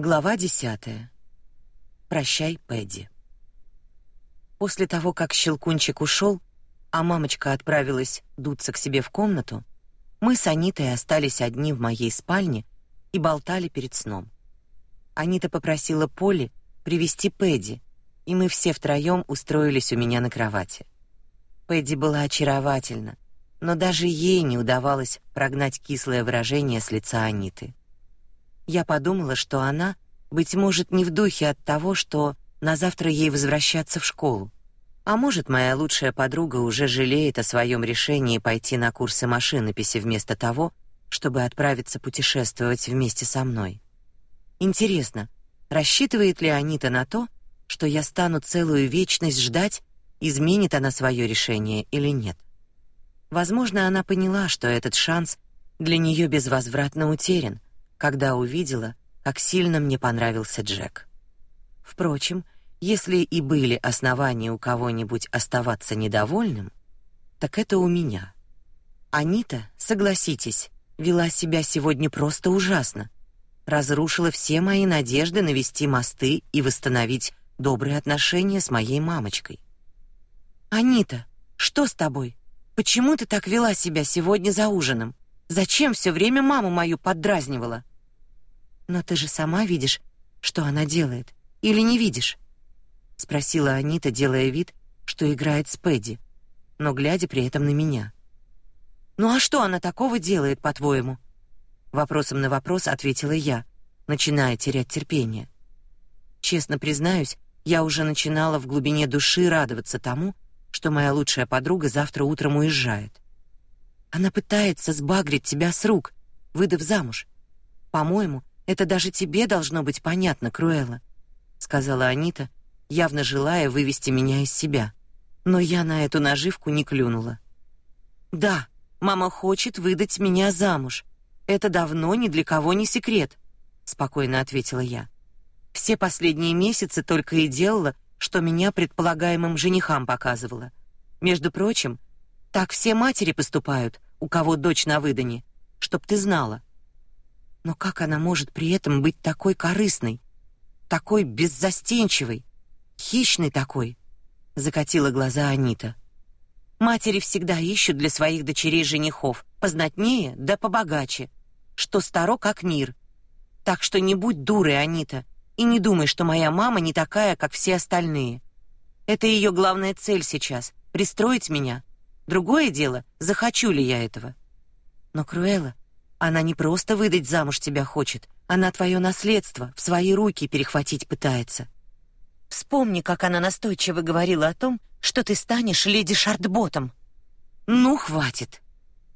Глава десятая. Прощай, Пэдди. После того, как Щелкунчик ушел, а мамочка отправилась дуться к себе в комнату, мы с Анитой остались одни в моей спальне и болтали перед сном. Анита попросила Поли привести Пэдди, и мы все втроем устроились у меня на кровати. Пэдди была очаровательна, но даже ей не удавалось прогнать кислое выражение с лица Аниты. Я подумала, что она, быть может, не в духе от того, что на завтра ей возвращаться в школу. А может, моя лучшая подруга уже жалеет о своем решении пойти на курсы машинописи вместо того, чтобы отправиться путешествовать вместе со мной. Интересно, рассчитывает ли Анита на то, что я стану целую вечность ждать, изменит она свое решение или нет? Возможно, она поняла, что этот шанс для нее безвозвратно утерян, когда увидела, как сильно мне понравился Джек. Впрочем, если и были основания у кого-нибудь оставаться недовольным, так это у меня. Анита, согласитесь, вела себя сегодня просто ужасно. Разрушила все мои надежды навести мосты и восстановить добрые отношения с моей мамочкой. Анита, что с тобой? Почему ты так вела себя сегодня за ужином? Зачем все время маму мою поддразнивала? Но ты же сама видишь, что она делает, или не видишь? спросила Анита, делая вид, что играет с Пэдди, но глядя при этом на меня. Ну а что она такого делает, по-твоему? Вопросом на вопрос ответила я, начиная терять терпение. Честно признаюсь, я уже начинала в глубине души радоваться тому, что моя лучшая подруга завтра утром уезжает. Она пытается сбагрить тебя с рук, выдав замуж. По-моему, это даже тебе должно быть понятно, Круэлла, сказала Анита, явно желая вывести меня из себя. Но я на эту наживку не клюнула. Да, мама хочет выдать меня замуж. Это давно ни для кого не секрет, спокойно ответила я. Все последние месяцы только и делала, что меня предполагаемым женихам показывала. Между прочим, так все матери поступают, у кого дочь на выдане, чтоб ты знала. Но как она может при этом быть такой корыстной, такой беззастенчивой, хищной такой? Закатила глаза Анита. Матери всегда ищут для своих дочерей женихов, познатнее да побогаче, что старо как мир. Так что не будь дурой, Анита, и не думай, что моя мама не такая, как все остальные. Это ее главная цель сейчас пристроить меня. Другое дело, захочу ли я этого. Но Круэлла, она не просто выдать замуж тебя хочет, она твое наследство в свои руки перехватить пытается. Вспомни, как она настойчиво говорила о том, что ты станешь леди Шартботом. Ну, хватит.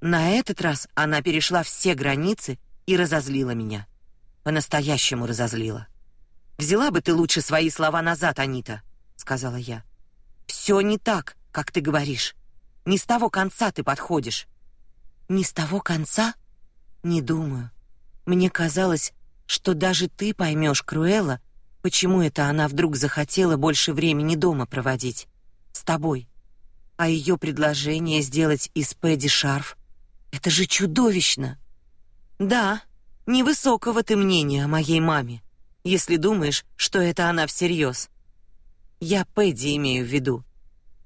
На этот раз она перешла все границы и разозлила меня. По-настоящему разозлила. Взяла бы ты лучше свои слова назад, Анита, сказала я. Все не так, как ты говоришь. Не с того конца ты подходишь. Не с того конца? Не думаю. Мне казалось, что даже ты поймешь, Круэлла, почему это она вдруг захотела больше времени дома проводить с тобой. А ее предложение сделать из Пэдди шарф — это же чудовищно. Да, невысокого ты мнения о моей маме, если думаешь, что это она всерьез. Я Пэдди имею в виду.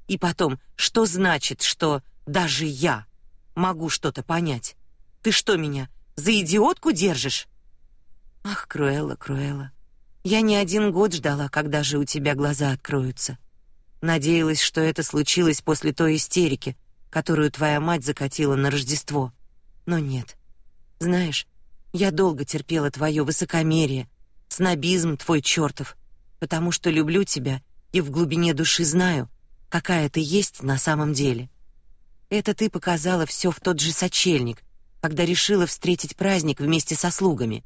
И потом, что значит, что даже я могу что-то понять? Ты что меня за идиотку держишь? Ах, Круэлла, Круэлла. Я не один год ждала, когда же у тебя глаза откроются. Надеялась, что это случилось после той истерики, которую твоя мать закатила на Рождество. Но нет. Знаешь, я долго терпела твое высокомерие, снобизм твой чертов, потому что люблю тебя и в глубине души знаю, какая ты есть на самом деле. Это ты показала все в тот же сочельник, когда решила встретить праздник вместе со слугами,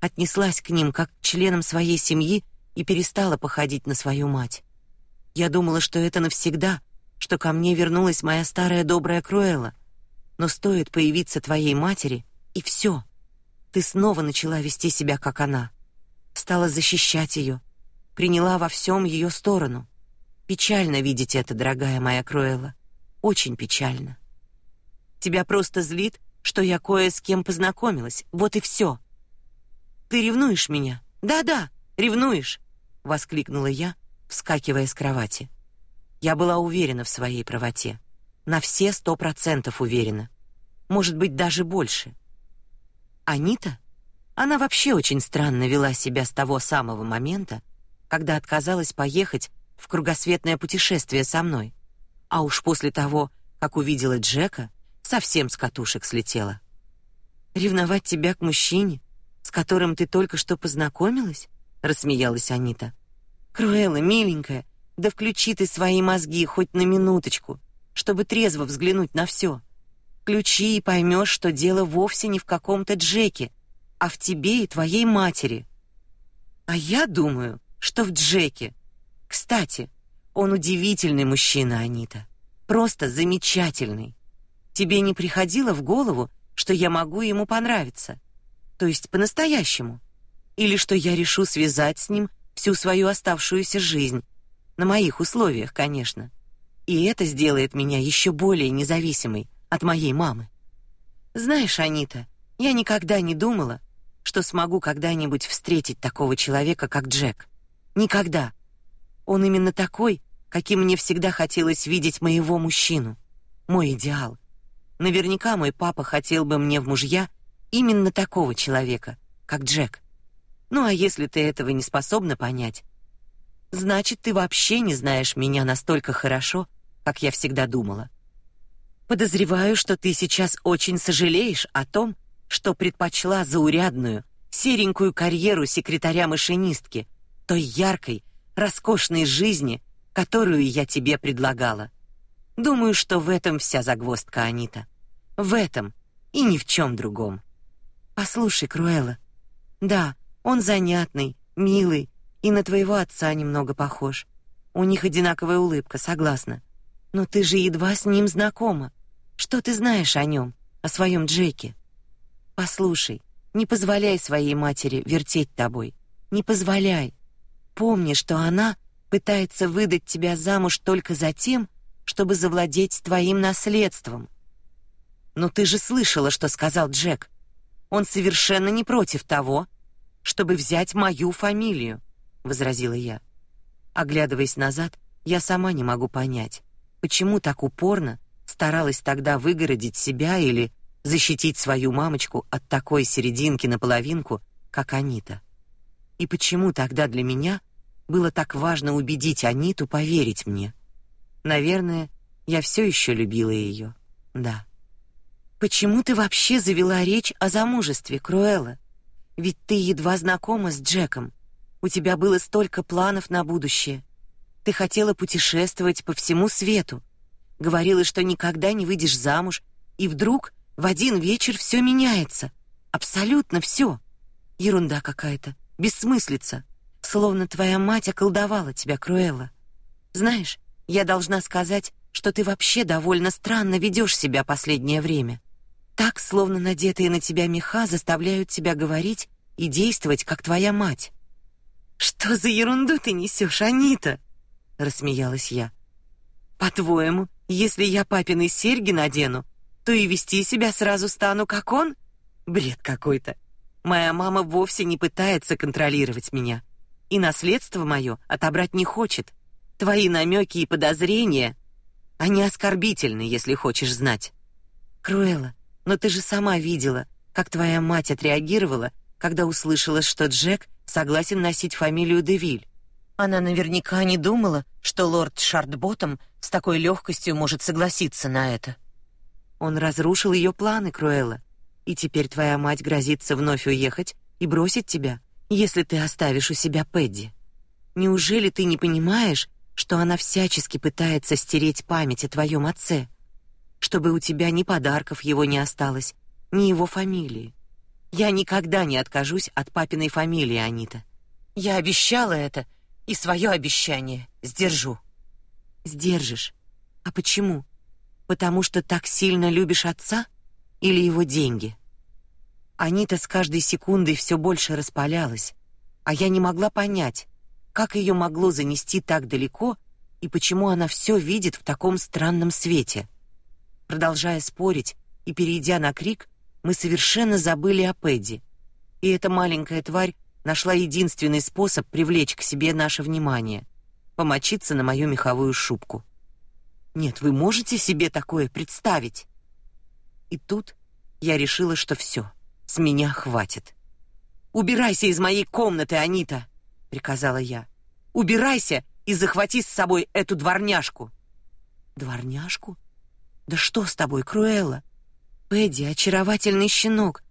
отнеслась к ним как к членам своей семьи и перестала походить на свою мать. Я думала, что это навсегда, что ко мне вернулась моя старая добрая Круэлла. Но стоит появиться твоей матери, и все. Ты снова начала вести себя как она, стала защищать ее, приняла во всем ее сторону. Печально видеть это, дорогая моя Круэлла, очень печально. Тебя просто злит, что я кое с кем познакомилась. Вот и все. Ты ревнуешь меня, Да-да, ревнуешь, воскликнула я, вскакивая с кровати. Я была уверена в своей правоте, на все сто процентов уверена, может быть даже больше. Анита, она вообще очень странно вела себя с того самого момента, когда отказалась поехать в кругосветное путешествие со мной, а уж после того, как увидела Джека, совсем с катушек слетела. Ревновать тебя к мужчине, с которым ты только что познакомилась? рассмеялась Анита. Круэлла, миленькая, да включи ты свои мозги хоть на минуточку, чтобы трезво взглянуть на все. Включи и поймешь, что дело вовсе не в каком-то Джеке, а в тебе и твоей матери. А я думаю, что в Джеке. Кстати, он удивительный мужчина, Анита. Просто замечательный. Тебе не приходило в голову, что я могу ему понравиться? То есть по-настоящему? Или что я решу связать с ним всю свою оставшуюся жизнь, на моих условиях, конечно. И это сделает меня еще более независимой от моей мамы. Знаешь, Анита, я никогда не думала, что смогу когда-нибудь встретить такого человека, как Джек. Никогда. Он именно такой, каким мне всегда хотелось видеть моего мужчину, мой идеал. Наверняка мой папа хотел бы мне в мужья именно такого человека, как Джек. Ну а если ты этого не способна понять, значит, ты вообще не знаешь меня настолько хорошо, как я всегда думала. Подозреваю, что ты сейчас очень сожалеешь о том, что предпочла заурядную, серенькую карьеру секретаря-машинистки, той яркой, роскошной жизни, которую я тебе предлагала. Думаю, что в этом вся загвоздка, Анита. В этом и ни в чем другом. Послушай, Круэлла. Да, он занятный, милый и на твоего отца немного похож. У них одинаковая улыбка, согласна. Но ты же едва с ним знакома. Что ты знаешь о нем, о своем Джеке? Послушай, не позволяй своей матери вертеть тобой. Не позволяй. Помни, что она пытается выдать тебя замуж только за тем, чтобы завладеть твоим наследством. Но ты же слышала, что сказал Джек. Он совершенно не против того, чтобы взять мою фамилию, возразила я. Оглядываясь назад, я сама не могу понять, почему так упорно старалась тогда выгородить себя или защитить свою мамочку от такой серединки на половинку, как Анита. И почему тогда для меня было так важно убедить Аниту поверить мне? Наверное, я все еще любила ее. Да. Почему ты вообще завела речь о замужестве, Круэлла? Ведь ты едва знакома с Джеком. У тебя было столько планов на будущее. Ты хотела путешествовать по всему свету. Говорила, что никогда не выйдешь замуж, и вдруг в один вечер все меняется. Абсолютно все. Ерунда какая-то, бессмыслица. Словно твоя мать околдовала тебя, Круэлла. Знаешь, я должна сказать, что ты вообще довольно странно ведешь себя последнее время. Так, словно надетые на тебя меха заставляют тебя говорить и действовать, как твоя мать. Что за ерунду ты несешь, Анита? рассмеялась я. По-твоему, если я папины серьги надену, то и вести себя сразу стану как он? Бред какой-то. Моя мама вовсе не пытается контролировать меня, и наследство мое отобрать не хочет. Твои намеки и подозрения, они оскорбительны, если хочешь знать. Круэлла, но ты же сама видела, как твоя мать отреагировала, когда услышала, что Джек согласен носить фамилию Девиль. Она наверняка не думала, что лорд Шартботом с такой легкостью может согласиться на это. Он разрушил ее планы, Круэлла, и теперь твоя мать грозится вновь уехать и бросить тебя, если ты оставишь у себя Пэдди. Неужели ты не понимаешь, что она всячески пытается стереть память о твоем отце? чтобы у тебя ни подарков его не осталось, ни его фамилии. Я никогда не откажусь от папиной фамилии, Анита. Я обещала это, и свое обещание сдержу. Сдержишь. А почему? Потому что так сильно любишь отца или его деньги? Анита с каждой секундой все больше распалялась, а я не могла понять, как ее могло занести так далеко и почему она все видит в таком странном свете. Продолжая спорить и перейдя на крик, мы совершенно забыли о Пэдди. И эта маленькая тварь нашла единственный способ привлечь к себе наше внимание помочиться на мою меховую шубку. Нет, вы можете себе такое представить? И тут я решила, что все, с меня хватит. Убирайся из моей комнаты, Анита, приказала я. Убирайся и захвати с собой эту дворняжку. Дворняжку? Да что с тобой, Круэлла? Пэдди очаровательный щенок,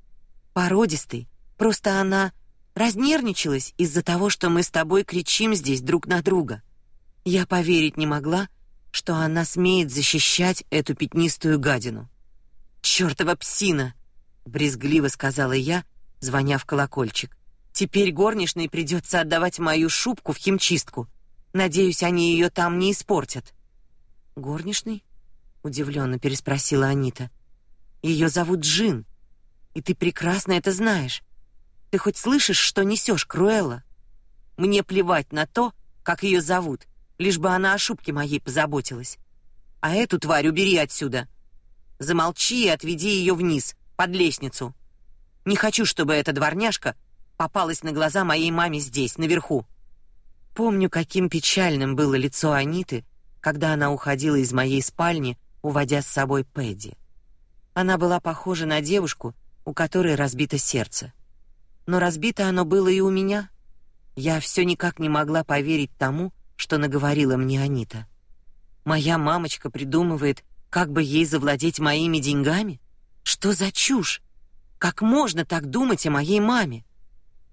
породистый. Просто она разнервничалась из-за того, что мы с тобой кричим здесь друг на друга. Я поверить не могла, что она смеет защищать эту пятнистую гадину. Чёртова псина, брезгливо сказала я, звоня в колокольчик. Теперь горничной придется отдавать мою шубку в химчистку. Надеюсь, они ее там не испортят. Горничной? удивленно переспросила Анита. Ее зовут Джин, и ты прекрасно это знаешь. Ты хоть слышишь, что несешь, Круэлла? Мне плевать на то, как ее зовут, лишь бы она о шубке моей позаботилась. А эту тварь убери отсюда. Замолчи и отведи ее вниз, под лестницу. Не хочу, чтобы эта дворняжка попалась на глаза моей маме здесь, наверху. Помню, каким печальным было лицо Аниты, когда она уходила из моей спальни, уводя с собой Пэдди. Она была похожа на девушку, у которой разбито сердце. Но разбито оно было и у меня. Я все никак не могла поверить тому, что наговорила мне Анита. Моя мамочка придумывает, как бы ей завладеть моими деньгами? Что за чушь? Как можно так думать о моей маме?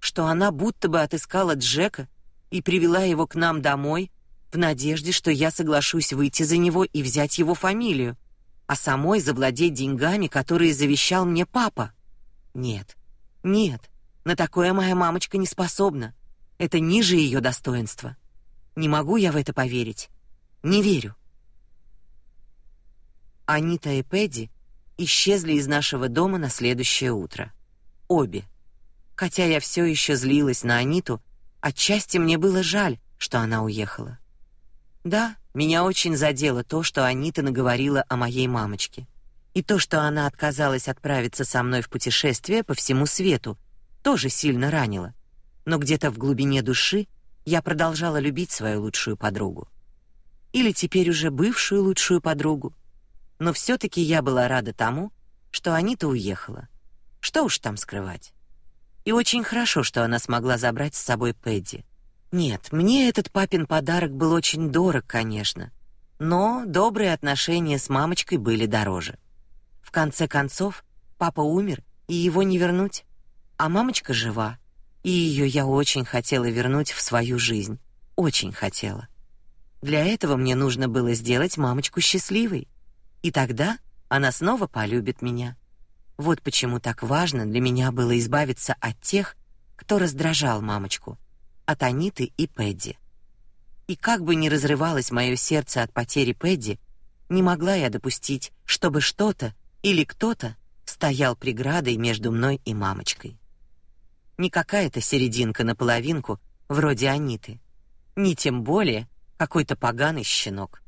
Что она будто бы отыскала Джека и привела его к нам домой в надежде, что я соглашусь выйти за него и взять его фамилию, а самой завладеть деньгами, которые завещал мне папа. Нет. Нет. На такое моя мамочка не способна. Это ниже ее достоинства. Не могу я в это поверить. Не верю. Анита и Пэдди исчезли из нашего дома на следующее утро. Обе. Хотя я все еще злилась на Аниту, отчасти мне было жаль, что она уехала. Да, меня очень задело то, что Анита наговорила о моей мамочке. И то, что она отказалась отправиться со мной в путешествие по всему свету, тоже сильно ранило. Но где-то в глубине души я продолжала любить свою лучшую подругу. Или теперь уже бывшую лучшую подругу. Но все таки я была рада тому, что Анита уехала. Что уж там скрывать. И очень хорошо, что она смогла забрать с собой Пэдди. Нет, мне этот папин подарок был очень дорог, конечно, но добрые отношения с мамочкой были дороже. В конце концов, папа умер, и его не вернуть, а мамочка жива и ее я очень хотела вернуть в свою жизнь, очень хотела. Для этого мне нужно было сделать мамочку счастливой, и тогда она снова полюбит меня. Вот почему так важно для меня было избавиться от тех, кто раздражал мамочку, от Аниты и Пэдди. И как бы ни разрывалось мое сердце от потери Пэдди, не могла я допустить, чтобы что-то или кто-то стоял преградой между мной и мамочкой не какая-то серединка на половинку, вроде Аниты, не тем более какой-то поганый щенок.